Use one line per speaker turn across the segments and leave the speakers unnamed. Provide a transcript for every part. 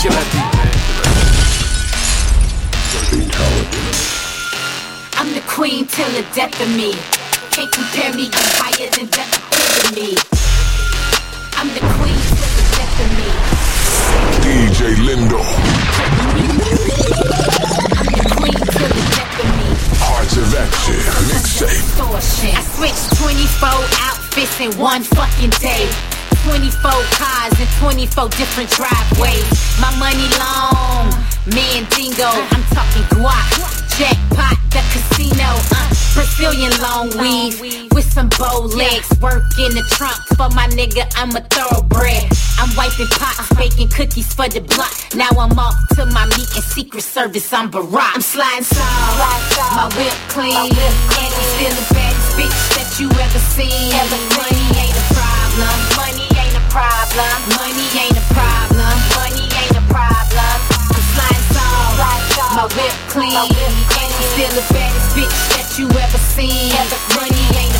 Kill that beat, man.
I'm the queen till the death of me. Can't compare me, I'm higher than death of me. I'm the queen till the death of me.
DJ Lindo.
I'm the queen till the death of me.
Hearts of Action. Mixtape.
I switched 24 outfits in one fucking day. 24 cars and 24 different driveways. Money long, dingo. I'm talking guap, jackpot, the casino. Uh, Brazilian long weave with some bow legs. Work in the trunk for my nigga. I'm a thoroughbred. I'm wiping pots, baking cookies for the block. Now I'm off to my meat and secret service. I'm Barack. I'm sliding soft, my whip clean, and I'm still the baddest bitch that you ever seen. Money ain't a problem. Clean, and I'm still the baddest bitch that you ever seen. Money ain't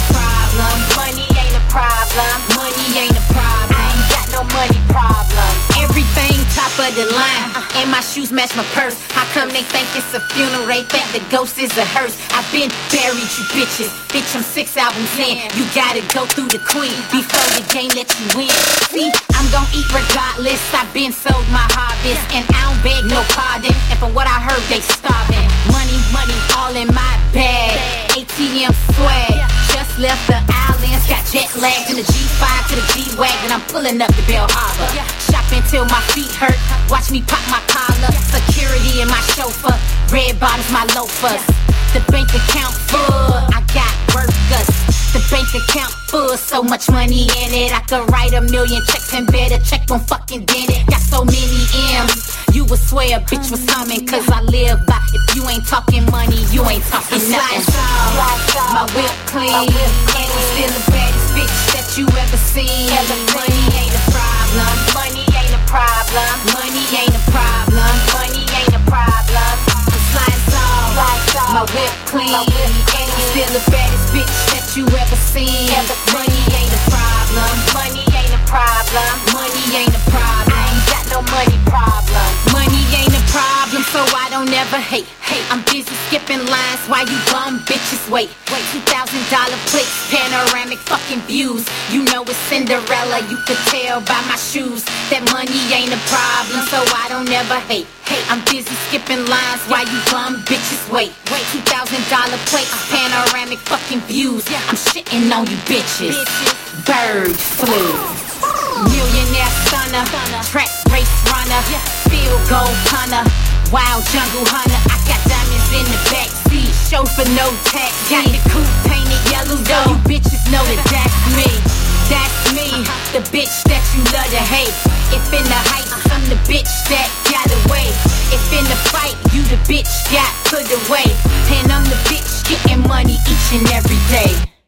of the line, and my shoes match my purse. How come they think it's a funeral? They think the ghost is a hearse. I've been buried, you bitches. Bitch, I'm six albums in. You gotta go through the queen before the game let you win. See, I'm gon' eat regardless. I've been sold my harvest, and I don't beg no pardon. And from what I heard, they starving. Money, money, all in my bag. ATM swag. Just left the islands, got jet lagged in the G5 to the G-Wagon. I'm pulling up to Bal Harbour. Shopping till my feet hurt. Watch me pop my collar. Security in my chauffeur. Red bottoms, my loafers. The bank account full. I got workers. The bank account full, so much money in it. I could write a million checks and bet a check won't fucking dent it. Got so many M's. You would swear a bitch was coming, cause I live by. If you ain't talking money, you ain't talking nothing. My whip clean, ever. Money ain't a problem. Money ain't a problem. Money ain't a problem. Money ain't a problem. I'm soft, my whip clean, and I'm still the baddest bitch that you ever seen. Money ain't a problem. Money ain't a problem. Money ain't a problem. I ain't got no money problem. Money ain't a problem, so I don't ever hate. Hey, I'm busy skipping lines while you bum bitches wait. Wait, two thousand dollar plates, fucking views. You know it's Cinderella, you could tell by my shoes that money ain't a problem, so I don't ever hate. Hey, I'm busy skipping lines while you bum bitches wait. Wait, two thousand dollar plates, panoramic fucking views. I'm shitting on you bitches. Bird flu. Millionaire stunner, track race runner, field goal punter, wild jungle hunter. I got diamonds in the back seat, chauffeur no tax. Got the coupe The bitch that you love to hate. If in the heights, I'm the bitch that got away. If in the fight, you the bitch got put away. And I'm the bitch getting money each and every day.